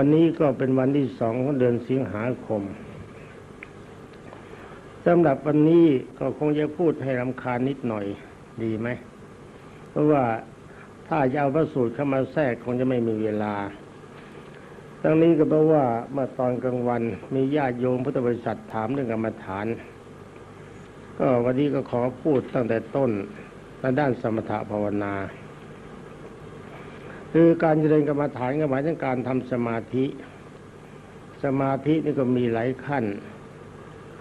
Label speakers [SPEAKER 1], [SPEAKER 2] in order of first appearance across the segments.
[SPEAKER 1] วันนี้ก็เป็นวันที่สองของเดือนสิงหาคมสำหรับวันนี้ก็คงจะพูดให้รำคาญนิดหน่อยดีไหม เพราะว่าถ้าจะเอาพระสูตรเข้ามาแทรกคงจะไม่มีเวลา ทั้งนี้ก็เพราะว่าเมื่อตอนกลางวันมีญาติโยมพุทธบริษัทถามเรื่องกรรมฐาน ก็วันนี้ก็ขอพูดตั้งแต่ต้นในด้านสมถะภาวนา คือการเจริญกรรมฐานก็หมายถึงการทำสมาธิ สมาธินี่ก็มีหลายขั้น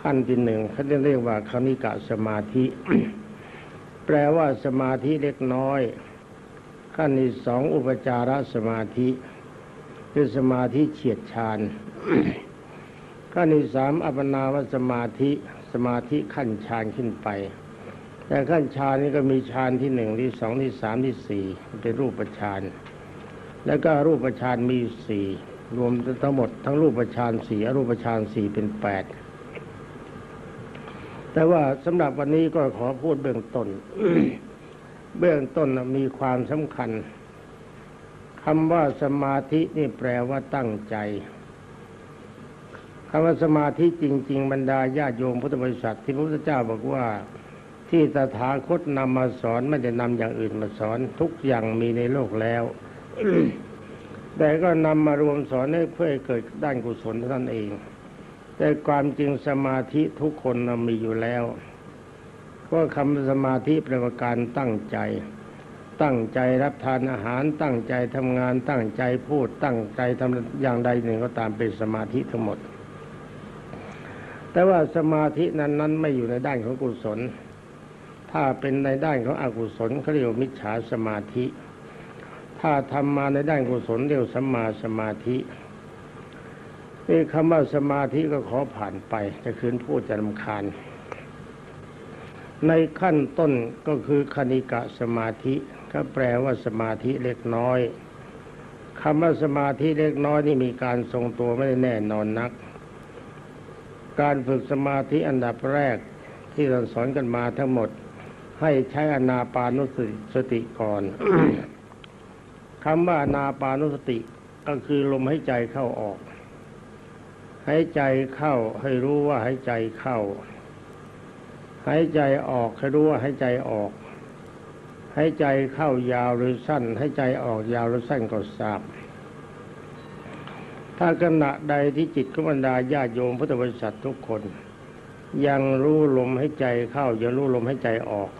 [SPEAKER 1] ขั้นที่หนึ่งเขาเรียกว่าคณิกะสมาธิ แปลว่าสมาธิเล็กน้อย ขั้นที่สองอุปจารสมาธิ คือสมาธิเฉียดฌานขั้นที่สามอัปนาวสมาธิสมาธิขั้นฌานขึ้นไป แต่ขั้นฌานนี่ก็มีฌานที่หนึ่งที่สองที่สามที่สี่เป็นรูปฌาน แล้วก็รูปฌานมีสี่รวมทั้งหมดทั้งรูปฌานสี่อรูปฌานสี่เป็นแปดแต่ว่าสำหรับวันนี้ก็ขอพูดเบื้องต้น เบื้องต้นมีความสำคัญคำว่าสมาธินี่แปลว่าตั้งใจคำว่าสมาธิจริง ๆ บรรดาญาโยมพุทธบริษัทที่พระพุทธเจ้าบอกว่า ที่ตถาคตนำมาสอนไม่ได้นำอย่างอื่นมาสอนทุกอย่างมีในโลกแล้ว แต่ก็นำมารวมสอนให้เพื่อให้เกิดด้านกุศลเท่านั้นเอง แต่ความจริงสมาธิทุกคนมีอยู่แล้วเพราะคำสมาธิปลว่าการตั้งใจ ตั้งใจรับทานอาหาร ตั้งใจทำงาน ตั้งใจพูด ตั้งใจทำอย่างใดหนึ่งก็ตามเป็นสมาธิทั้งหมด แต่ว่าสมาธินั้นนั้นไม่อยู่ในด้านของกุศล ถ้าเป็นในด้านของอกุศลเขาเรียกมิจฉาสมาธิ ถ้าทำมาในด้านกุศลเรียกสัมมาสมาธินี่คำว่าสมาธิก็ขอผ่านไปจะคืนพูดจะลำคาญ ในขั้นต้นก็คือคณิกะสมาธิ ก็แปลว่าสมาธิเล็กน้อยคำว่าสมาธิเล็กน้อยนี่มีการทรงตัวไม่ได้แน่นอนนัก การฝึกสมาธิอันดับแรกที่เราสอนกันมาทั้งหมด ให้ใช้อนาปานุสติก่อน คำว่านาปานุสติก็คือลมหายใจเข้าออกหายใจเข้าให้รู้ว่าหายใจเข้าหายใจออกให้รู้ว่าหายใจออกหายใจเข้ายาวหรือสั้นหายใจออกยาวหรือสั้นก็ทราบ ถ้าขณะใดที่จิตของบรรดาญาโยมพุทธบริษัททุกคน ยังรู้ลมหายใจเข้ายังรู้ลมหายใจออก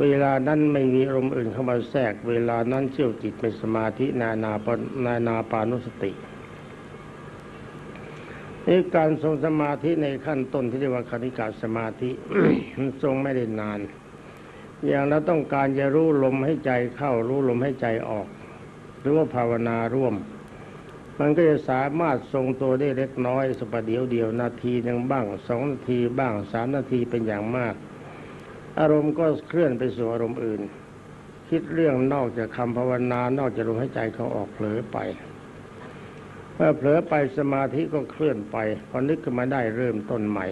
[SPEAKER 1] เวลานั้นไม่มีอารมณ์อื่นเข้ามาแทรก เวลานั้นเชื่อจิตเป็นสมาธินานาปนานาปานุสตินี่การทรงสมาธิในขั้นต้นที่เรียกว่าคณิกาสมาธิทรงไม่ได้นาน อย่างเราต้องการจะรู้ลมให้ใจเข้ารู้ลมให้ใจออก หรือว่าภาวนาร่วม มันก็จะสามารถทรงตัวได้เล็กน้อยสัปเดียวเดียวนาทีหนึ่งบ้างสองนาทีบ้างสามนาทีเป็นอย่างมาก อารมณ์ก็เคลื่อนไปสู่อารมณ์อื่น คิดเรื่องนอกจากคำภาวนานอกจากลมให้ใจเขาออกเผลอไปเมื่อเผลอไปสมาธิก็เคลื่อนไปพอนึกขึ้นมาได้เริ่มต้นใหม่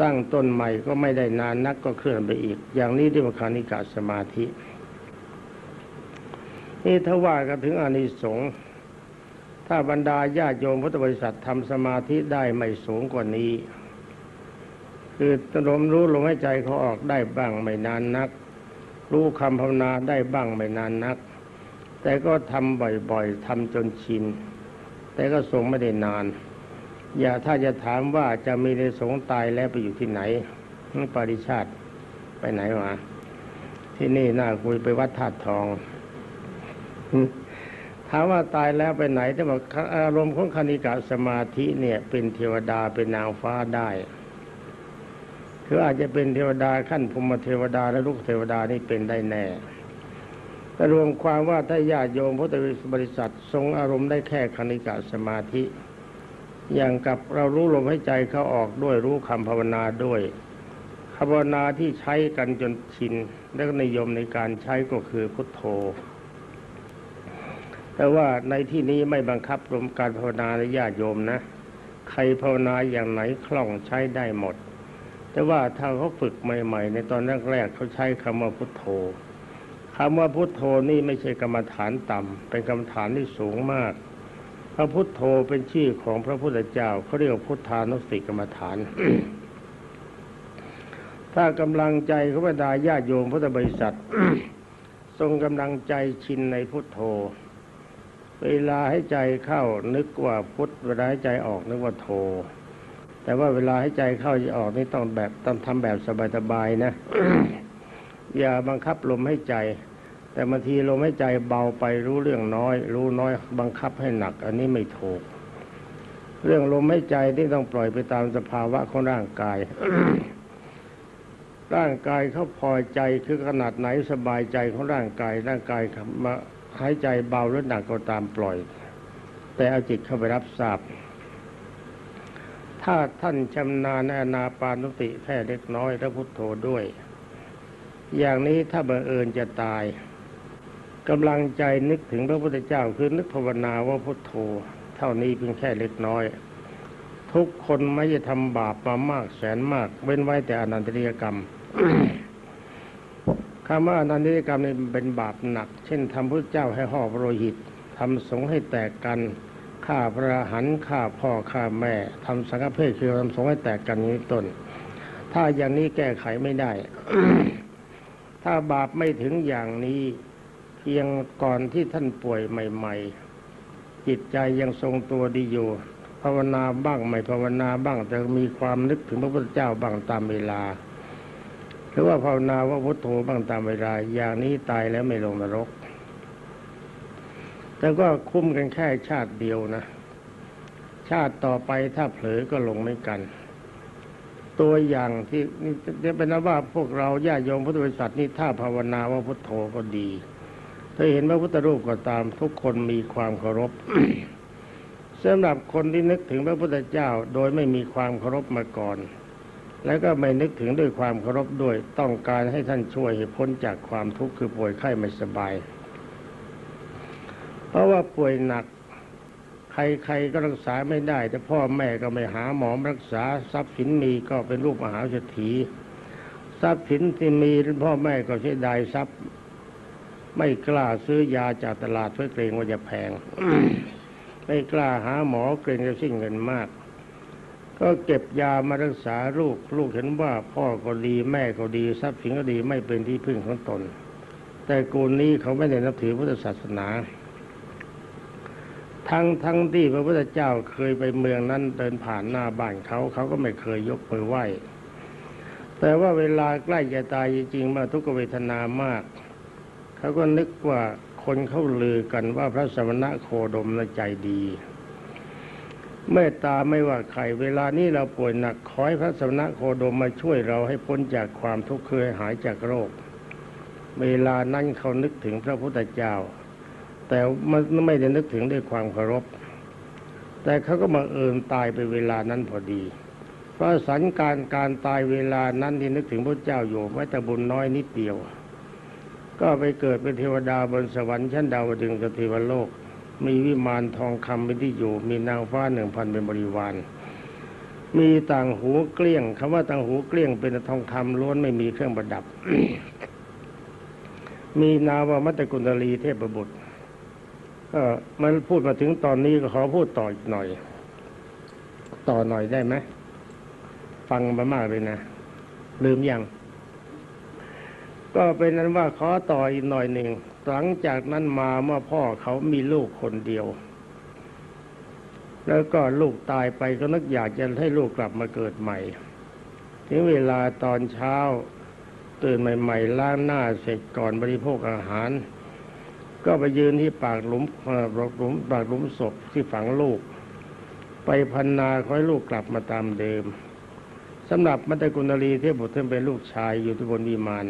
[SPEAKER 1] ตั้งต้นใหม่ก็ไม่ได้นานนักก็เคลื่อนไปอีก อย่างนี้ที่ว่าคานิกาสมาธิ นี่ถ้าว่ากันถึงอานิสงส์ถ้าบรรดาญาโยมพุทธบริษัททำสมาธิได้ไม่สูงกว่านี้ คือลมรู้ลมหายใจเขาออกได้บ้างไม่นานนัก รู้คำภาวนาได้บ้างไม่นานนัก แต่ก็ทำบ่อยๆทำจนชิน แต่ก็ทรงไม่ได้นาน อย่าถ้าจะถามว่าจะมีในสงตายแล้วไปอยู่ที่ไหนปริชาติไปไหนวะที่นี่น่าคุยไปวัดธาตุทองถามว่าตายแล้วไปไหนแต่บอกอารมณ์ของคณิกาสมาธิเนี่ย เป็นเทวดาเป็นนางฟ้าได้ คืออาจจะเป็นเทวดาขั้นภูมิเทวดาและลูกเทวดานี่เป็นได้แน่แต่รวมความว่าถ้าญาติโยมพุทธบริษัททรงอารมณ์ได้แค่คณิกาสมาธิ อย่างกับเรารู้ลมหายใจเข้าออกด้วยรู้คำภาวนาด้วยคำภาวนาที่ใช้กันจนชินและนิยมในการใช้ก็คือพุทโธ แต่ว่าในที่นี้ไม่บังคับรวมการภาวนาในญาติโยมนะ ใครภาวนาอย่างไหนคล่องใช้ได้หมด แต่ว่าถ้าเขาฝึกใหม่ ๆ ในตอนแรกๆเขาใช้คำว่าพุทโธคำว่าพุทโธนี่ไม่ใช่กรรมฐานต่ำเป็นกรรมฐานที่สูงมาก พระพุทโธเป็นชื่อของพระพุทธเจ้าเขาเรียกพุทธานุสติกรรมฐาน ถ้ากำลังใจเขาบรรดาญาโยมพุทธบริษัททรงกำลังใจชินในพุทโธ เวลาให้ใจเข้านึกว่าพุทธเวลาให้ใจออกนึกว่าโธ แต่ว่าเวลาให้ใจเข้าจะออกนี่ต้องแบบต้องทำแบบสบายๆนะ อย่าบังคับลมให้ใจ แต่บางทีลมให้ใจเบาไปรู้เรื่องน้อย รู้น้อยบังคับให้หนัก อันนี้ไม่ถูก เรื่องลมให้ใจที่ต้องปล่อยไปตามสภาวะของร่างกาย ร่างกายเขาพอใจคือขนาดไหนสบายใจของร่างกาย ร่างกายมาหายใจเบาหรือหนักก็ตามปล่อย แต่เอาจิตเข้าไปรับทราบ ถ้าท่านชำนาญในนาปานุติแค่เล็กน้อยและพุทโธด้วย อย่างนี้ถ้าบังเอิญจะตายกำลังใจนึกถึงพระพุทธเจ้าคือนึกภาวนาว่าพุทโธ เท่านี้เพียงแค่เล็กน้อย ทุกคนไม่จะทำบาปมามากแสนมาก เว้นไว้แต่อนันตริยกรรมคำว่าอนันตริยกรรมนี่เป็นบาปหนัก เช่นทำพระเจ้าให้ห่อพรหิตทำสงให้แตกกัน ฆ่าพระหันฆ่าพ่อฆ่าแม่ทำสังฆเพศคือทำสงฆ์ให้แตกกันนี้ต้น ถ้าอย่างนี้แก้ไขไม่ได้ ถ้าบาปไม่ถึงอย่างนี้เพียงก่อนที่ท่านป่วยใหม่ ๆ จิตใจยังทรงตัวดีอยู่ภาวนาบ้างไม่ภาวนาบ้างแต่มีความนึกถึงพระพุทธเจ้าบ้างตามเวลา หรือว่าภาวนาว่าพุทโธบ้างตามเวลา อย่างนี้ตายแล้วไม่ลงนรก แต่ก็คุ้มกันแค่ชาติเดียวนะ ชาติต่อไปถ้าเผลอก็ลงไม่กัน ตัวอย่างที่นี่จะเป็นว่าพวกเราญาติโยมพุทธบริษัทนี่ถ้าภาวนาว่าพุทโธก็ดีถ้าเห็นพระพุทธรูปก็ตามทุกคนมีความเคารพสำหรับคนที่นึกถึงพระพุทธเจ้าโดยไม่มีความเคารพมาก่อน แล้วก็ไม่นึกถึงด้วยความเคารพด้วยต้องการให้ท่านช่วยให้พ้นจากความทุกข์คือป่วยไข้ไม่สบาย เพราะว่าป่วยหนัก ใครๆก็รักษาไม่ได้ แต่พ่อแม่ก็ไม่หาหมอรักษาทรัพย์สินมีก็เป็นลูกมหาเศรษฐีทรัพย์สินที่มีพ่อแม่ก็เสียดายทรัพย์ ไม่กล้าซื้อยาจากตลาดเพื่อเกรงว่าจะแพง ไม่กล้าหาหมอเกรงจะสิ้นเงินมาก ก็เก็บยามารักษาลูกลูกเห็นว่าพ่อก็ดีแม่ก็ดีทรัพย์สินก็ดีไม่เป็นที่พึ่งของตน แต่กูนี้เขาไม่ได้นับถือพุทธศาสนา ทั้งทั้งที่พระพุทธเจ้าเคยไปเมืองนั้นเดินผ่านหน้าบ้านเขาเขาก็ไม่เคยยกมือไหว้ แต่ว่าเวลาใกล้จะตายจริงๆมื่อทุกขเวทนามาก เขาก็นึกว่าคนเขาลือกันว่าพระสมณะโคดมน่ะใจดีเมตตาไม่ว่าใครเวลานี้เราป่วยหนักขอให้พระสมณะโคดมมาช่วยเราให้พ้นจากความทุกข์เคือให้หายจากโรค เวลานั้นเขานึกถึงพระพุทธเจ้า แต่มันไม่ได้นึกถึงด้วยความเคารพ แต่เขาก็มาเอิญตายไปเวลานั้นพอดี เพราะสันการการตายเวลานั้นที่นึกถึงพระเจ้าอยู่ไว้แต่บุญน้อยนิดเดียว ก็ไปเกิดเป็นเทวดาบนสวรรค์ชั้นดาวดึงสเทวโลก มีวิมานทองคำเป็นที่อยู่ มีนางฟ้าหนึ่งพันเป็นบริวารมีต่างหูเกลี้ยงคำว่าต่างหูเกลี้ยงเป็นทองคำล้วนไม่มีเครื่องประดับ มีนาวามัตตกุณลีเทพบุตร ก็มันพูดมาถึงตอนนี้ก็ขอพูดต่ออีกหน่อย ต่อหน่อยได้ไหมฟังมามากเลยนะ ลืมยังก็เป็นนั้นว่าขอต่ออีกหน่อยหนึ่งหลังจากนั้นมาเมื่อพ่อเขามีลูกคนเดียว แล้วก็ลูกตายไปก็นึกอยากจะให้ลูกกลับมาเกิดใหม่ถึงเวลาตอนเช้าตื่นใหม่ ๆ ล้างหน้าเสร็จก่อนบริโภคอาหาร ก็ไปยืนที่ปากหลุมเอ่อปากหลุมปากหลุมศพที่ฝังลูก ไปพันนาขอให้ลูกกลับมาตามเดิมสำหรับมัตตกุณลีเทพบุตรท่านเป็นลูกชายอยู่ที่บนวิมาน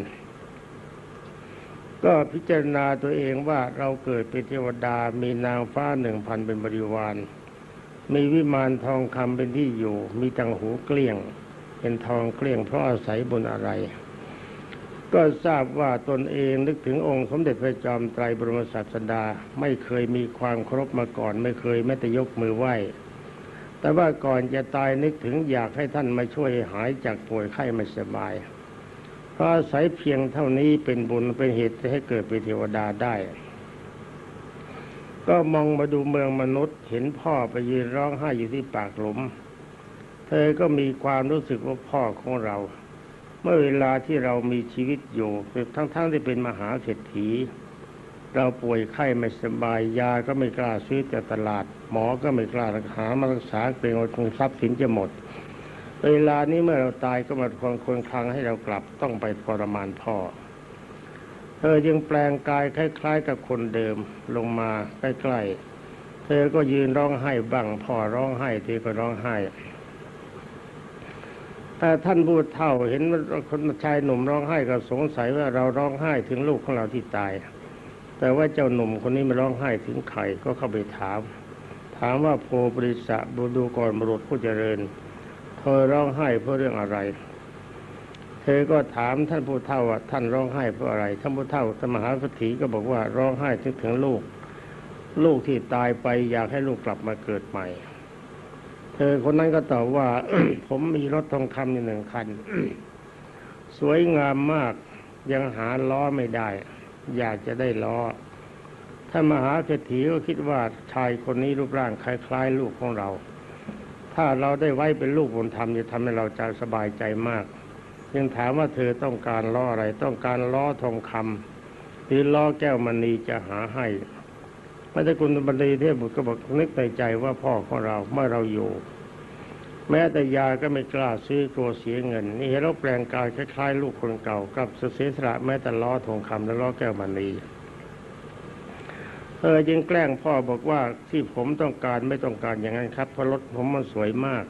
[SPEAKER 1] ก็พิจารณาตัวเองว่าเราเกิดเป็นเทวดามีนางฟ้าหนึ่งพันเป็นบริวาร มีวิมานทองคำเป็นที่อยู่ มีตังหูเกลี้ยง เป็นทองเกลี้ยงเพราะอาศัยบนอะไร ก็ทราบว่าตนเองนึกถึงองค์สมเด็จพระจอมไตรบรมศาสดา ไม่เคยมีความเคารพมาก่อน ไม่เคยแม้แต่ยกมือไหว้ แต่ว่าก่อนจะตายนึกถึงอยากให้ท่านมาช่วยหายจากป่วยไข้ไม่สบาย เพราะอาศัยเพียงเท่านี้เป็นบุญเป็นเหตุให้เกิดเป็นเทวดาได้กก็มองมาดูเมืองมนุษย์เห็นพ่อไปยืนร้องไห้อยู่ที่ปากหลุม เธอก็มีความรู้สึกว่าพ่อของเรา เมื่อเวลาที่เรามีชีวิตอยู่ทั้งๆทที่เป็นมหาเศรษฐี เราป่วยไข้ไม่สบายยาก็ไม่กล้าซื้อจากตลาด หมอก็ไม่กล้ารักษามารักษาเกรงว่าทรัพย์สินจะหมด เวลานี้เมื่อเราตายก็มาทวงคนคลังให้เรากลับต้องไปทรมานพ่อเธอยังแปลงกายคล้าย ๆ กับคนเดิมลงมาใกล้ๆเธอก็ยืนร้องไห้บ้างพ่อร้องไห้เธอก็ร้องไห้ แต่ท่านผู้เฒ่าเห็นว่าคนชายหนุ่มร้องไห้ก็สงสัยว่าเราร้องไห้ถึงลูกของเราที่ตาย แต่ว่าเจ้าหนุ่มคนนี้มาร้องไห้ถึงใครก็เข้าไปถาม ถามว่าโพบริษะบุดูก่อนบุรุษผู้เจริญเธอร้องไห้เพราะเรื่องอะไร เธอก็ถามท่านผู้เฒ่าว่าท่านร้องไห้เพราะอะไร ท่านผู้เฒ่าสมหาสถีก็บอกว่าร้องไห้ถึงถึงลูก ลูกที่ตายไปอยากให้ลูกกลับมาเกิดใหม่ เธอคนนั้นก็ตอบว่า ผมมีรถทองคำอยู่หนึ่งคัน สวยงามมากยังหาล้อไม่ได้ อยากจะได้ล้อท่ามหาเศรษฐีก็คิดว่าชายคนนี้รูปร่างคล้าย ๆ ลูกของเรา ถ้าเราได้ไว้เป็นลูกบุญธรรมจะทำให้เราจะสบายใจมากยังถามว่าเธอต้องการล้ออะไร ต้องการล้อทองคำหรือล้อแก้วมณีจะหาให้ พระเจ้าคุณบดีเทพบุตรก็บอกนึกในใจว่าพ่อของเราเมื่อเราอยู่ แม้แต่ยาก็ไม่กล้าซื้อกลัวเสียเงิน นี่เห็นเราแปลงกายคล้ายๆลูกคนเก่ากับเสียสละแม้แต่ล้อทองคำและล้อแก้วมณีเออจึงแกล้งพ่อบอกว่าที่ผมต้องการไม่ต้องการอย่างนั้นครับเพราะรถผมมันสวยมาก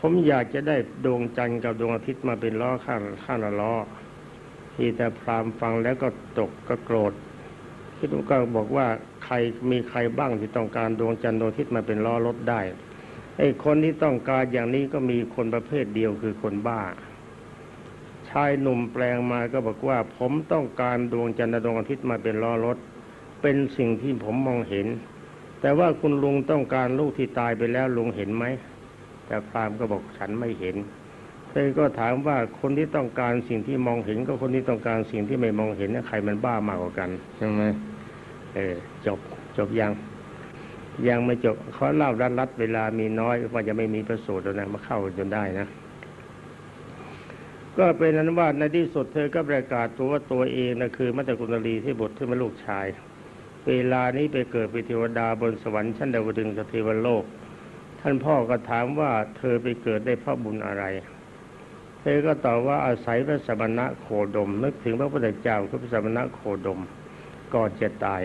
[SPEAKER 1] ผมอยากจะได้ดวงจันทร์กับดวงอาทิตย์มาเป็นล้อข้างข้างละล้อที่แต่พรามฟังแล้วก็ตกก็โกรธ คิดว่าก็บอกว่าใครมีใครบ้างที่ต้องการดวงจันทร์ดวงอาทิตย์มาเป็นล้อรถได้ไอ้คนที่ต้องการอย่างนี้ก็มีคนประเภทเดียวคือคนบ้า ชายหนุ่มแปลงมาก็บอกว่า ผมต้องการดวงจันทร์ดวงอาทิตย์มาเป็นล้อรถ เป็นสิ่งที่ผมมองเห็น แต่ว่าคุณลุงต้องการลูกที่ตายไปแล้วลุงเห็นไหมแต่พรามก็บอกฉันไม่เห็นเธอก็ถามว่าคนที่ต้องการสิ่งที่มองเห็นกับคนที่ต้องการสิ่งที่ไม่มองเห็นใครมันบ้ามากกว่ากันใช่ไหม เออ จบ จบยัง ยังไม่จบเขาเล่ารัดรัดเวลามีน้อยว่าจะไม่มีประสูตรแล้วนะมาเข้าจนได้นะ ก็เป็นนั้นว่าในที่สุดเธอก็ประกาศตัวว่าตัวเองนะคือมัตตกุณลีที่บทที่เป็นลูกชาย เวลานี้ไปเกิดเป็นเทวดาบนสวรรค์ชั้นดาวดึงสเทวโลก ท่านพ่อก็ถามว่าเธอไปเกิดได้เพราะบุญอะไรเธอก็ตอบว่าอาศัยพระสมณะโคดมนึกถึงพระพุทธเจ้าคือพระสมณะโคดมก่อนจะตาย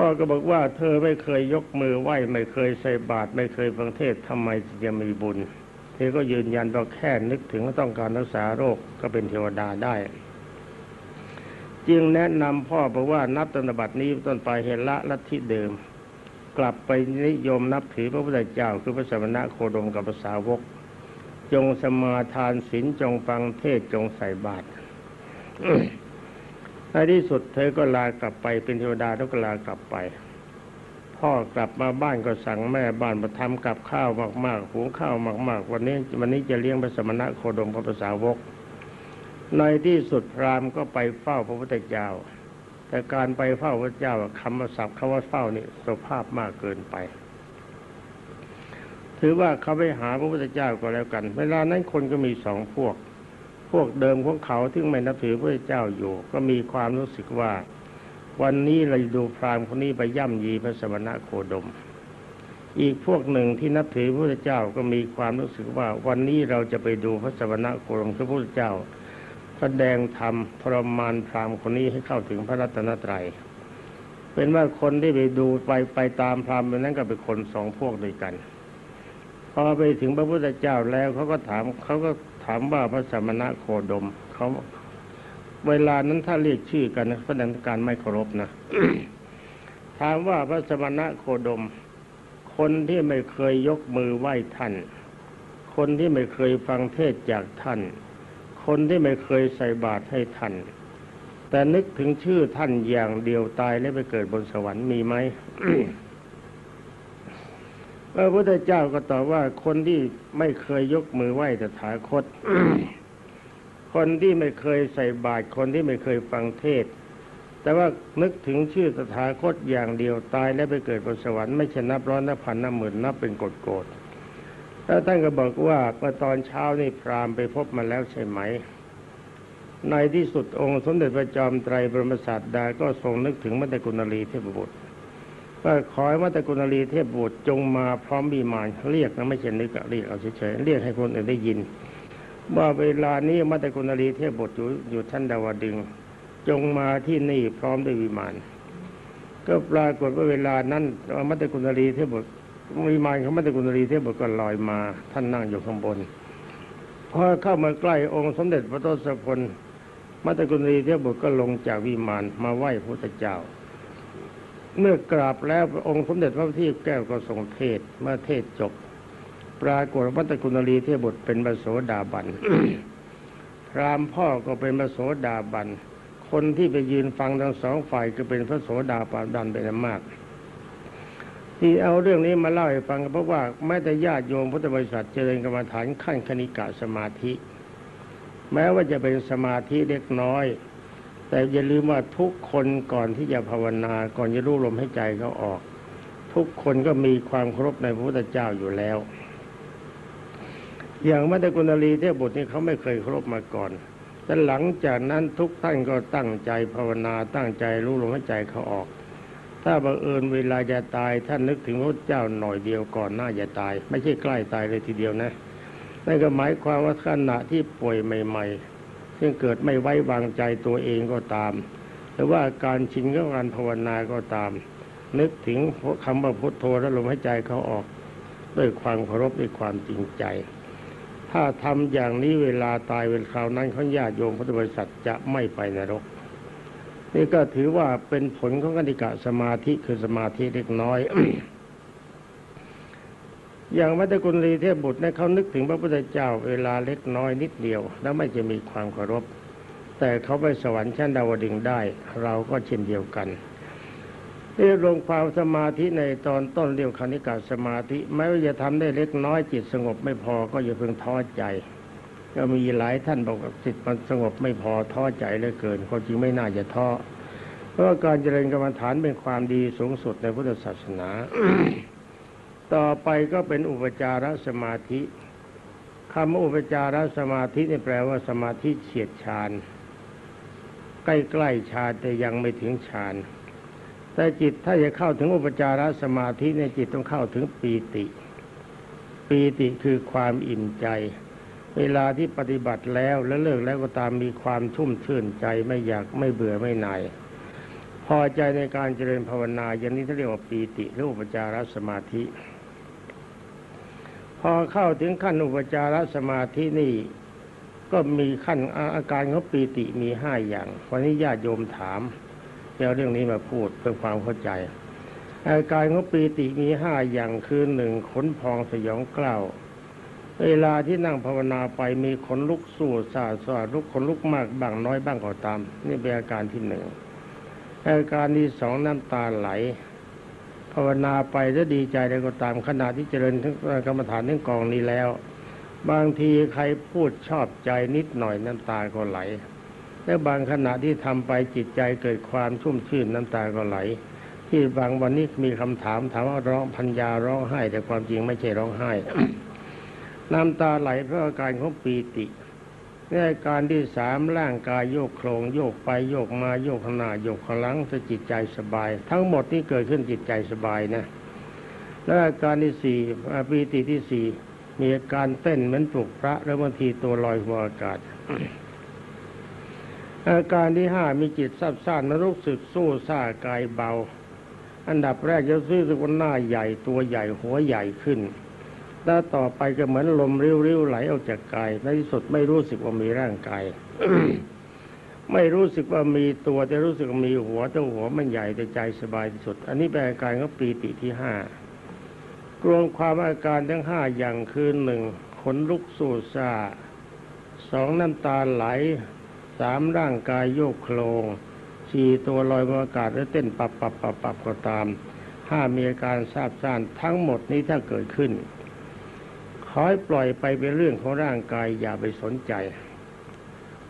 [SPEAKER 1] พ่อก็บอกว่าเธอไม่เคยยกมือไหว้ไม่เคยใส่บาตรไม่เคยฟังเทศน์ทำไมจึงจะมีบุญเธอก็ยืนยันว่าแค่นึกถึงว่าต้องการรักษาโรคก็เป็นเทวดาได้ จึงแนะนำพ่อบอกว่านับตนบัตินี้ต้นไปเห็นละลัทธิเดิม กลับไปนิยมนับถือพระพุทธเจ้าคือพระสมณะโคดมกับภาษาวก จงสมาทานศีลจงฟังเทศจงใส่บาตร ในที่สุดเธอก็ลากลับไปเป็นเทวดาแล้วก็ลากลับไป พ่อกลับมาบ้านก็สั่งแม่บ้านมาทำกับข้าวมากๆหุงข้าวมากๆ วันนี้วันนี้จะเลี้ยงพระสมณะโคดมกับภาษาวก ในที่สุดพราหมณ์ก็ไปเฝ้าพระพุทธเจ้า แต่การไปเฝ้าพระเจ้าคำว่าศัพท์คำว่าเฝ้านี่สุภาพมากเกินไป ถือว่าเขาไปหาพระพุทธเจ้าก็แล้วกัน เวลานั้นคนก็มีสองพวก พวกเดิมของเขาที่ไม่นับถือพระเจ้าอยู่ ก็มีความรู้สึกว่า วันนี้เราดูพราหมณ์คนนี้ไปย่ำยีพระสมณะโคดม อีกพวกหนึ่งที่นับถือพระเจ้าก็มีความรู้สึกว่า วันนี้เราจะไปดูพระสมณะโคดมพระพุทธเจ้าแสดงธรรมทรมานพราหมณ์คนนี้ให้เข้าถึงพระรัตนตรัย เป็นว่าคนที่ไปดูไปไปตามพราหมณ์นั้นก็เป็นคนสองพวกด้วยกันพอไปถึงพระพุทธเจ้าแล้วเขาก็ถามเขาก็ามว่าพระสมณะโคดมเขาเวลานั้นถ้าเรียกชื่อกันแสดงการไม่เคารพนะถามว่าพระสมณะโคดม คนที่ไม่เคยยกมือไหว้ท่าน คนที่ไม่เคยฟังเทศจากท่าน คนที่ไม่เคยใส่บาตรให้ท่าน แต่นึกถึงชื่อท่านอย่างเดียวตายแล้วไปเกิดบนสวรรค์มีไหม พระพุทธเจ้าก็ตอบว่าคนที่ไม่เคยยกมือไหว้ตถาคต คนที่ไม่เคยใส่บาตรคนที่ไม่เคยฟังเทศ แต่ว่านึกถึงชื่อตถาคตอย่างเดียวตายแล้วไปเกิดบนสวรรค์ไม่ชนับร้อยนับพันนับหมื่นนับเป็นกฎโกรธแล้วท่านก็บอกว่าเมื่อตอนเช้านี่พราหมณ์ไปพบมาแล้วใช่ไหม ในที่สุดองค์สมเด็จพระจอมไตรบรมศาสดาก็ทรงนึกถึงมัตตกุณลีเทพบุตร ก็ขอให้มัตตกุณลีเทพบุตรจงมาพร้อมบีมานเรียกนะไม่ใช่นึกะเรียกเอาเฉยๆเรียกให้คนอื่นได้ยิน ว่าเวลานี้มัตตกุณลีเทพบุตรอยู่อยู่ท่านดาวดึง จงมาที่นี่พร้อมด้วยวิมานก็ปรากฏว่าเวลานั้นมัตตกุณลีเทพบุตรวิมานของมัตตกุณลีเทพบุตรก็ลอยมา ท่านนั่งอยู่ข้างบนพอเข้ามาใกล้องค์สมเด็จพระทศพลมัตตกุณลีเทพบุตรก็ลงจากวิมานมาไหว้พระเจ้า เมื่อกราบแล้วองค์สมเด็จพระที่แก้วก็ทรงเทศเมื่อเทศจบ ปรากฏวัตตกุณลีเทพบุตรเป็นพระโสดาบันพราหมพ่อก็เป็นพระโสดาบันคนที่ไปยืนฟังทั้งสองฝ่ายก็เป็นพระโสดาบันเป็นอันมาก ที่เอาเรื่องนี้มาเล่าให้ฟังก็เพราะว่าแม้แต่ญาติโยมพุทธบริษัทเจริญกรรมฐานขั้นคณิกะสมาธิ แม้ว่าจะเป็นสมาธิเล็กน้อย แต่อย่าลืมว่าทุกคนก่อนที่จะภาวนาก่อนจะรู้ลมให้ใจเขาออก ทุกคนก็มีความเคารพในพระพุทธเจ้าอยู่แล้ว อย่างมัตตกุณลีเทพบุตรนี่เขาไม่เคยเคารพมาก่อน แต่หลังจากนั้นทุกท่านก็ตั้งใจภาวนาตั้งใจรู้ลมหายใจเขาออก ถ้าบังเอิญเวลาจะตายท่านนึกถึงพระเจ้าหน่อยเดียวก่อนหน้าจะตาย ไม่ใช่ใกล้ตายเลยทีเดียวนะนั่นก็หมายความว่าขณะที่ป่วยใหม่ ๆ ซึ่งเกิดไม่ไว้วางใจตัวเองก็ตาม หรือว่าการชินกับการภาวนาก็ตาม นึกถึงคำว่าพุทโธและลมหายใจเขาออก ด้วยความเคารพด้วยความจริงใจ ถ้าทำอย่างนี้เวลาตายเวลาคราวนั้นเขาญาติโยมพุทธบริษัทจะไม่ไปนรก นี่ก็ถือว่าเป็นผลของกติกะสมาธิคือสมาธิเล็กน้อย อย่างมัตตกุลีเทพบุตรเนี่ยเขานึกถึงพระพุทธเจ้าเวลาเล็กน้อยนิดเดียว แล้วไม่จะมีความเคารพ แต่เขาไปสวรรค์ชั้นดาวดึงได้ เราก็เช่นเดียวกันเรียกรวมความสมาธิในตอนต้นเรียกคณิกาสมาธิแม้ว่าจะทำได้เล็กน้อยจิตสงบไม่พอก็อย่าเพิ่งท้อใจ ก็มีหลายท่านบอกว่าจิตมันสงบไม่พอท้อใจเหลือเกินความจริงไม่น่าจะท้อเพราะการเจริญกรรมฐานเป็นความดีสูงสุดในพุทธศาสนา ต่อไปก็เป็นอุปจารสมาธิคำว่าอุปจารสมาธินี่แปลว่าสมาธิเฉียดฌานใกล้ๆฌานแต่ยังไม่ถึงฌานแต่จิตถ้าจะเข้าถึงอุปจารสมาธิในจิตต้องเข้าถึงปีติ ปีติคือความอิ่มใจ เวลาที่ปฏิบัติแล้วและเลิกแล้วก็ตามมีความชุ่มชื่นใจไม่อยากไม่เบื่อไม่หน่ายพอใจในการเจริญภาวนาอย่างนี้เขาเรียกว่าปีติหรืออุปจารสมาธิ พอเข้าถึงขั้นอุปจารสมาธินี่ ก็มีขั้นอาการของปีติมีห้าอย่าง วันนี้ญาติโยมถามเอาเรื่องนี้มาพูดเพื่อความเข้าใจ อาการของปีติมีห้าอย่างคือหนึ่งขนพองสยองกล้าวเวลาที่นั่งภาวนาไปมีขนลุกสู้ซาซาลุกขนลุกมากบ้างน้อยบ้างก็ตาม นี่เป็นอาการที่หนึ่งอาการที่สองน้ำตาไหลาวนาไปแล้วดีใจแล้วก็ตามขณะที่เจริญทั้งกรรมฐานทั้งกองนี้แล้ว บางทีใครพูดชอบใจนิดหน่อยน้ำตาก็ไหลและบางขณะที่ทำไปจิตใจเกิดความชุ่มชื่นน้ำตาก็ไหล ที่บางวันนี้มีคำถามถามว่าร้องพัญญาร้องไห้ แต่ความจริงไม่ใช่ร้องไห้ น้ำตาไหลเพราะอาการของปีติ ในอาการที่สามร่างกายโยกโครงโยกไปโยกมาโยกข้างหน้าโยกขลังจะจิตใจสบาย ทั้งหมดที่เกิดขึ้นจิตใจสบายนะ และอาการที่สี่ปีติที่สี่มีอาการเต้นเหมือนปลุกพระแล้วบางทีตัวลอยหัวอากาศ อาการที่ห้ามีจิตซับซ่านรู้สึกสู้ซ่ากายเบา อันดับแรกจะรู้สึกว่าหน้าใหญ่ตัวใหญ่หัวใหญ่ขึ้น แล้วต่อไปก็เหมือนลมริ้วๆไหลออกจากกายในที่สุดไม่รู้สึกว่ามีร่างกายไม่รู้สึกว่ามีตัวแต่รู้สึกมีหัวแต่หัวมันใหญ่แต่ใจสบายที่สุด อันนี้เป็นอาการของปีติที่ห้ารวมความอาการทั้งห้าอย่างคือหนึ่งขนลุกสู่ซาสองน้ำตาไหลสามร่างกายโยกโครงสี่ตัวลอยบนอากาศและเต้นปับปับปับปับก็ตามห้ามีอาการทราบซ่านทั้งหมดนี้ถ้าเกิดขึ้น ขอให้ปล่อยไปเป็นเรื่องของร่างกายอย่าไปสนใจ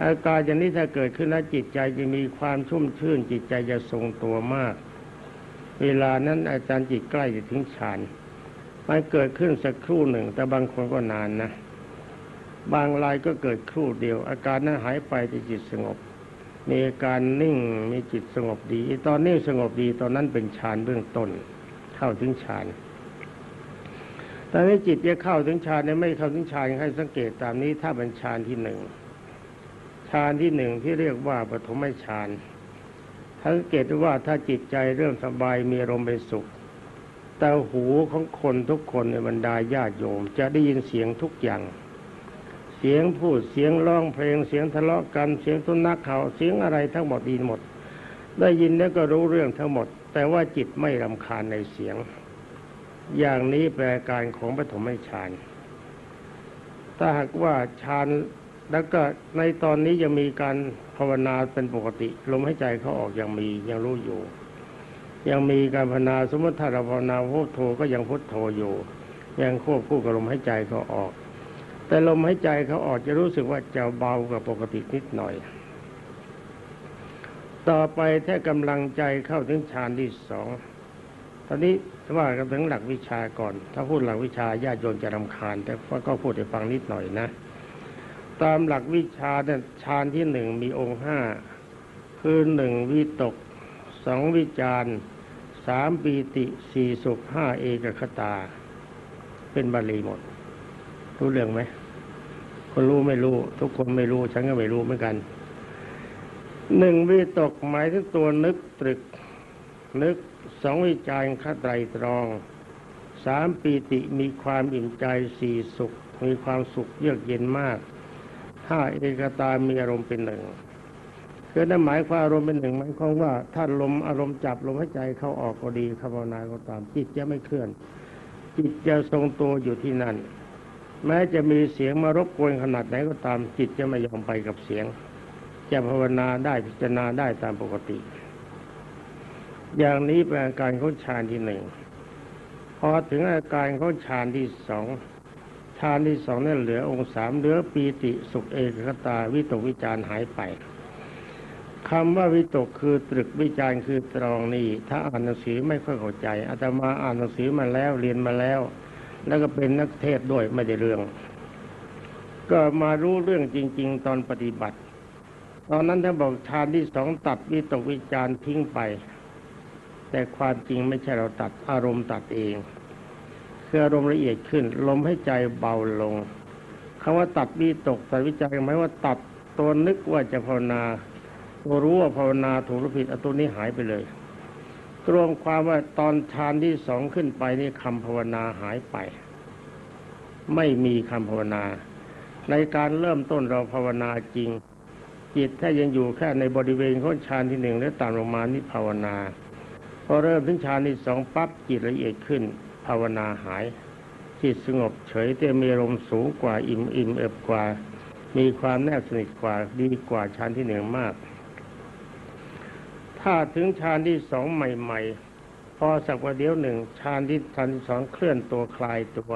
[SPEAKER 1] อาการอย่างนี้ถ้าเกิดขึ้นแล้วจิตใจจะมีความชุ่มชื่น จิตใจจะทรงตัวมาก เวลานั้นอาจารย์จิตใกล้จะถึงฌานมันเกิดขึ้นสักครู่หนึ่ง แต่บางคนก็นานนะบางรายก็เกิดครู่เดียว อาการนั้นหายไปแต่จิตสงบ มีอาการนิ่งมีจิตสงบดี ตอนนี้สงบดีตอนนั้นเป็นฌานเบื้องต้น เข้าถึงฌาน ตอนนี้จิตจะเข้าถึงฌานเนี่ยไม่เข้าถึงฌานให้สังเกตตามนี้ ถ้าเป็นฌานที่หนึ่งฌานที่หนึ่งที่เรียกว่าปฐมฌานสังเกตว่าถ้าจิตใจเริ่มสบายมีอารมณ์เป็นสุข แต่หูของคนทุกคนในบรรดาญาติโยม จะได้ยินเสียงทุกอย่าง เสียงพูดเสียงร้องเพลงเสียงทะเลาะกันเสียงทุนักเขาเสียงอะไรทั้งหมดดีหมด ได้ยินแล้วก็รู้เรื่องทั้งหมด แต่ว่าจิตไม่รำคาญในเสียง อย่างนี้แปลการของปฐมฌานถ้าหากว่าฌานแล้วก็ในตอนนี้ยังมีการภาวนาเป็นปกติ ลมหายใจเขาออกยังมียังรู้อยู่ ยังมีการภาวนาสมมติถ้าเราภาวนาพุทโธก็ยังพุทโธอยู่ ยังควบคู่กับลมหายใจเขาออก แต่ลมหายใจเขาออกจะรู้สึกว่าจะเบากว่าปกตินิดหน่อย ต่อไปถ้ากำลังใจเข้าถึงฌานที่สอง ตอนนี้ว่ากันถึงหลักวิชาก่อน ถ้าพูดหลักวิชาญาติโยมจะรำคาญ แต่ก็พูดให้ฟังนิดหน่อยนะ ตามหลักวิชาเนี่ยฌานที่หนึ่งมีองค์ห้าคือหนึ่งวิตกสองวิจารสามปีติสี่สุขห้าเอกคตา เป็นบาลีหมด รู้เรื่องไหมคนรู้ไม่รู้ ทุกคนไม่รู้ ฉันก็ไม่รู้เหมือนกันหนึ่งวิตกหมายถึงตัวนึกตรึกนึก สองวิจารณ์คัดไตรตรองสามปีติมีความอิ่มใจสี่สุข มีความสุขเยือกเย็นมากห้าเอกตามีอารมณ์เป็นหนึ่งคือนั่นหมายความอารมณ์เป็นหนึ่งหมายความว่าถ้าลมอารมณ์จับลมหายใจเข้าออกก็ดีภาวนาก็ตามจิตจะไม่เคลื่อน จิตจะทรงตัวอยู่ที่นั่น แม้จะมีเสียงมารบกวนขนาดไหนก็ตามจิตจะไม่ยอมไปกับเสียง จะภาวนาได้พิจารณาได้ตามปกติ อย่างนี้เป็นอาการของฌานที่หนึ่งพอถึงอาการของฌานที่สองฌานที่สองนั่นเหลือองค์สามเหลือปีติสุขเอกคตาวิตกวิจารหายไปคำว่าวิตกคือตรึกวิจารคือตรองนี่ถ้าอ่านหนังสือไม่ค่อยเข้าใจอาตมาอ่านหนังสือมาแล้วเรียนมาแล้ว แล้วก็เป็นนักเทศด้วยไม่ได้เรื่อง ก็มารู้เรื่องจริง ๆ ตอนปฏิบัติ ตอนนั้นท่านบอกฌานที่สองตัดวิตกวิจารทิ้งไป แต่ความจริงไม่ใช่เราตัดอารมณ์ตัดเองคืออารมณ์ละเอียดขึ้น ลมให้ใจเบาลงคำว่าตัดวิตกตัดวิจารหมายว่าตัดตัวนึกว่าจะภาวนาตัวรู้ว่าภาวนาถูกหรือผิดอตัวนี้หายไปเลยรวมความว่าตอนฌานที่สองขึ้นไปนี่คำภาวนาหายไป ไม่มีคำภาวนา ในการเริ่มต้นเราภาวนาจริง จิตถ้ายังอยู่แค่ในบริเวณของฌานที่หนึ่งและตามลงมานี่ภาวนา พอเริ่มถึงฌานที่สองปั๊บจิตละเอียดขึ้น ภาวนาหาย จิตสงบเฉยแต่มีอารมสูงกว่าอิ่มอิ่มเอิบกว่า มีความแนบสนิทกว่าดีกว่าฌานที่หนึ่งมาก ถ้าถึงฌานที่สองใหม่ ๆ พอสักว่าเดียวหนึ่งฌานที่ฌานที่สองเคลื่อนตัวคลายตัว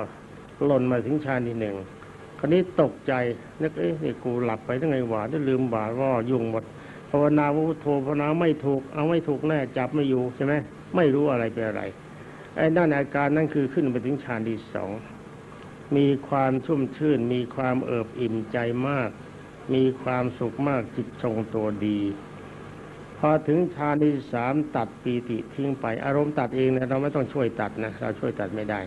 [SPEAKER 1] หล่นมาถึงฌานที่หนึ่งคราวนี้ตกใจนึกเอ๊ะนี่กูหลับไปทั้งไงหวาได้ลืมบาว่ายุ่งหมด ภาวนาพุทโธภาวนาไม่ถูก เอาไม่ถูกแน่จับไม่อยู่ใช่ไหมไม่รู้อะไรเป็นอะไรไอ้ด้านอาการนั่นคือขึ้นไปถึงฌานที่สองมีความชุ่มชื่น มีความเอิบอิ่มใจมาก มีความสุขมากจิตทรงตัวดี พอถึงฌานที่สามตัดปีติทิ้งไป อารมณ์ตัดเองนะเราไม่ต้องช่วยตัดนะเราช่วยตัดไม่ได้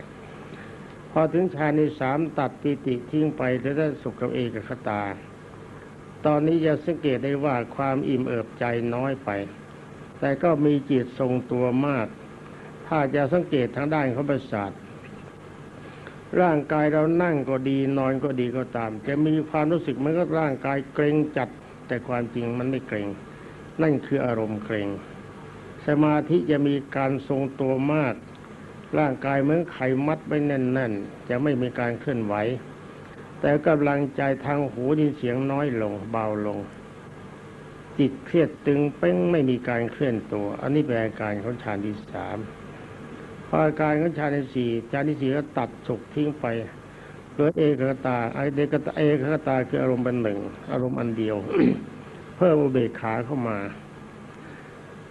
[SPEAKER 1] พอถึงฌานที่สามตัดปีติทิ้งไปแล้วได้สุขกับเอกคตา ตอนนี้จะสังเกตได้ว่าความอิ่มเอิบใจน้อยไป แต่ก็มีจิตทรงตัวมาก ถ้าจะสังเกตทางด้านของประสาทร่างกายเรานั่งก็ดีนอนก็ดีก็ตาม จะมีความรู้สึกเหมือนกับร่างกายเกรงจัด แต่ความจริงมันไม่เกรง นั่นคืออารมณ์เกรง สมาธิจะมีการทรงตัวมาก ร่างกายเหมือนไขมัดไว้แน่นๆ จะไม่มีการเคลื่อนไหว แต่กำลังใจทางหูไดีเสียงน้อยลงเบาลง จิตเครียดตึงเป้งไม่มีการเคลื่อนตัว อันนี้เป็นอาการของฌานที่สามพออาการของฌานที่สี่ฌานที่สี่ก็ตัดสุขทิ้งไปเกิดเอกคตาไอเอกตาเอกคตาคืออารมณ์เป็นหนึ่งอารมณ์อันเดียว เพิ่มอุเบกขาเข้ามา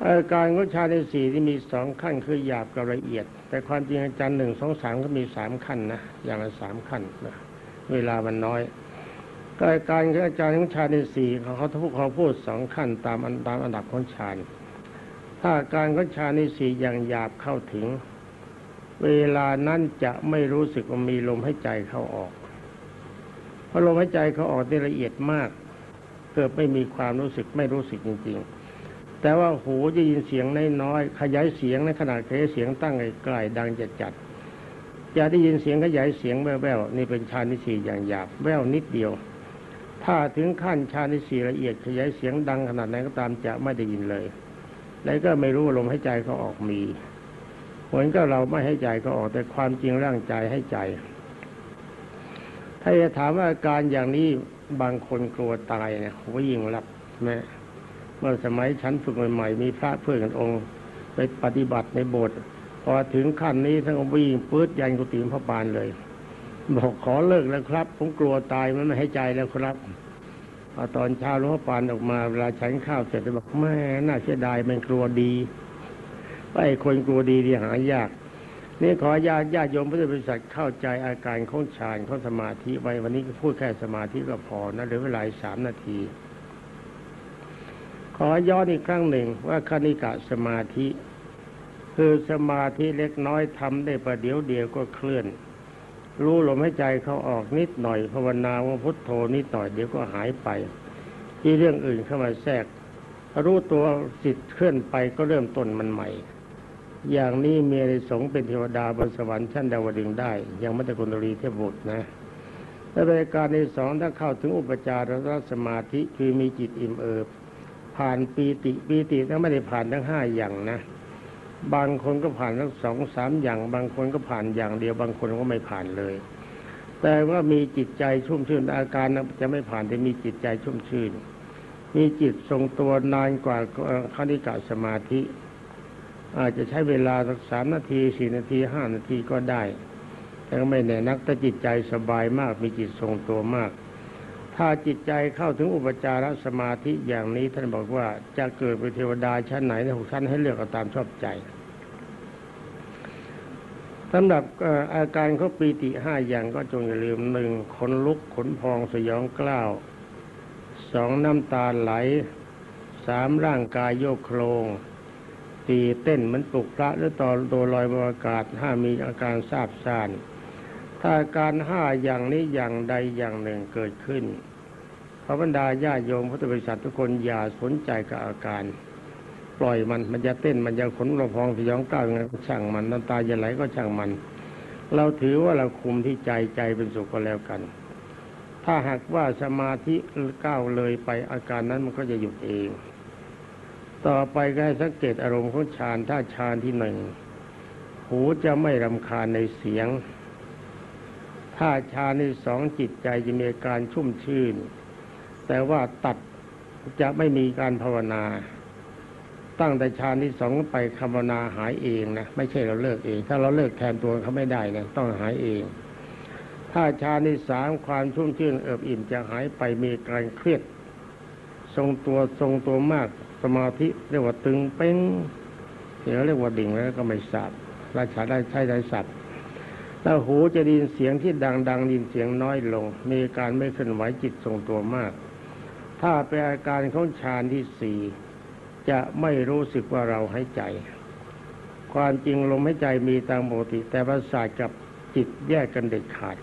[SPEAKER 1] อาการของฌานในสี่ที่มีสองขั้นคือหยาบกับละเอียด แต่ความจริงอาจารย์หนึ่งสองสามก็มีสามขั้นนะอย่างละสามขั้นนะ เวลามันน้อยก็อาการของอาจารย์ของฌานในสี่เขาเขาทุกเขาพูดสองขั้นตามอันตามอันดับของฌานถ้าการของฌานในสี่อย่างหยาบเข้าถึง เวลานั้นจะไม่รู้สึกว่ามีลมหายใจเข้าออกเพราะลมหายใจเขาออกได้ละเอียดมากเกิดไม่มีความรู้สึกไม่รู้สึกจริง ๆ แต่ว่าหูจะยินเสียงน้อยๆขยายเสียงในขนาดขยายเสียงตั้งไกลๆดังจัด จะได้ยินเสียงขยายเสียงแว่วๆนี่เป็นฌานที่สี่อย่างหยาบแว่วนิดเดียว ถ้าถึงขั้นฌานที่สี่ละเอียดขยายเสียงดังขนาดไหนก็ตามจะไม่ได้ยินเลย แล้วก็ไม่รู้ลมหายใจเขาออกมีเหมือนก็เราไม่ให้ใจก็ออกแต่ความจริงร่างใจให้ใจ ถ้าจะถามว่าอาการอย่างนี้บางคนกลัวตายเนี่ยผมยิ่งรับแม่เมื่อสมัยฉันฝึกใหม่ๆมีพระเพื่อนกันองค์ไปปฏิบัติในโบสถ์ พอถึงขั้นนี้ท่านก็วิ่งปื๊ดยันกุฏิพระปานเลย บอกขอเลิกแล้วครับ ผมกลัวตายมันไม่ให้ใจแล้วครับพอตอนเช้าหลวงพ่อปานออกมาเวลาฉันข้าวเสร็จเลยบอกแม่น่าเสียดายมันกลัวดีไอ้คนกลัวดีที่หายากนี่ขอญาติญาติโยมพุทธบริษัทเข้าใจอาการของฌานของสมาธิไว้วันนี้ก็พูดแค่สมาธิก็พอนะเหลือเวลาสามนาที ขอย้อนอีกครั้งหนึ่งว่าคณิกะสมาธิ คือสมาธิเล็กน้อยทำได้ประเดี๋ยวเดียวก็เคลื่อน รู้ลมหายใจเขาออกนิดหน่อยภาวนาว่าพุทโธนิดหน่อยเดี๋ยวก็หายไป ที่เรื่องอื่นเข้ามาแทรก รู้ตัวจิตเคลื่อนไปก็เริ่มต้นมันใหม่ อย่างนี้มีในสงเป็นเทวดาบนสวรรค์ชั้นดาวดึงได้ ยังมัตตกุณรีเทพบุตรนะและบริการในสองถ้าเข้าถึงอุปจารสมาธิคือมีจิตอิ่มเอิบผ่านปีติปีติถ้าไม่ได้ผ่านทั้งห้าอย่างนะ บางคนก็ผ่านทั้งสองสามอย่าง บางคนก็ผ่านอย่างเดียว บางคนก็ไม่ผ่านเลย แต่ว่ามีจิตใจชุ่มชื่นอาการจะไม่ผ่านแต่มีจิตใจชุ่มชื่น มีจิตทรงตัวนานกว่าคณิกะสมาธิ อาจจะใช้เวลาสักสามนาทีสี่นาทีห้านาทีก็ได้ แต่ก็ไม่แน่นักถ้าจิตใจสบายมาก มีจิตทรงตัวมากถ้าจิตใจเข้าถึงอุปจารสมาธิอย่างนี้ท่านบอกว่าจะเกิดเป็นเทวดาชั้นไหนในหกชั้นให้เลือกเอาตามชอบใจ สำหรับอาการเขาปีติห้าอย่างก็จงอย่าลืมหนึ่งขนลุกขนพองสยองกล้าวสองน้ำตาไหลสามร่างกายโยกโครงสี่เต้นเหมันปลุกพระหรือต่อนตัวลอยบนอากาศห้ามีอาการทราบซ่านถ้าอาการห้าอย่างนี้อย่างใดอย่างหนึ่งเกิดขึ้นพระบรรดาญาโยมพุทธบริษัททุกคนอย่าสนใจกับอาการ ปล่อยมันมันจะเต้นมันจะขนระพองสยองก้าวยังไงก็ช่างมันน้ำตาจะไหลก็ช่างมัน เราถือว่าเราคุมที่ใจใจเป็นสุขก็แล้วกัน ถ้าหากว่าสมาธิก้าวเลยไปอาการนั้นมันก็จะหยุดเอง ต่อไปก็ให้สังเกตอารมณ์ของฌานถ้าฌานที่หนึ่งหูจะไม่รำคาญในเสียง ถ้าฌานที่สองจิตใจจะมีการชุ่มชื่น แต่ว่าตัดจะไม่มีการภาวนา ตั้งแต่ฌานที่สองไปคำภาวนาหายเองนะไม่ใช่เราเลิกเอง ถ้าเราเลิกแทนตัวเขาไม่ได้นะต้องหายเอง ถ้าฌานที่สามความชุ่มชื่นเอิบอิ่มจะหายไปมีการเครียด ทรงตัวทรงตัวมากสมาธิเรียกว่าตึงเป้งเดี๋ยวเรียกว่าดิ่งแล้วก็ไม่สับราชาได้ใช้ได้สัตว์แล้วหูจะดินเสียงที่ดังดังดินเสียงน้อยลง มีการไม่เคลื่อนไหวจิตทรงตัวมาก ถ้าเป็นอาการของฌานที่สี่ จะไม่รู้สึกว่าเราหายใจ ความจริงลมหายใจมีตามปกติ แต่ประสาทกับจิตแยกกันเด็ดขาด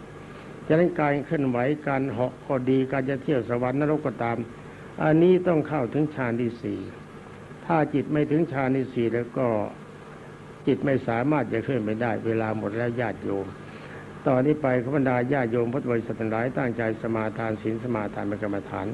[SPEAKER 1] ฉะนั้นการเคลื่อนไหวการเหาะก็ดีการจะเที่ยวสวรรค์นรกก็ตาม อันนี้ต้องเข้าถึงฌานที่สี่ถ้าจิตไม่ถึงฌานที่สี่แล้วก็จิตไม่สามารถจะเคลื่อนไปได้ เวลาหมดแล้วญาติโยมตอนนี้ไปขบรรดาญาโยมพุทธบริษัททั้งหลายตั้งใจสมาทานศีลสมาทานเป็นกรรมฐาน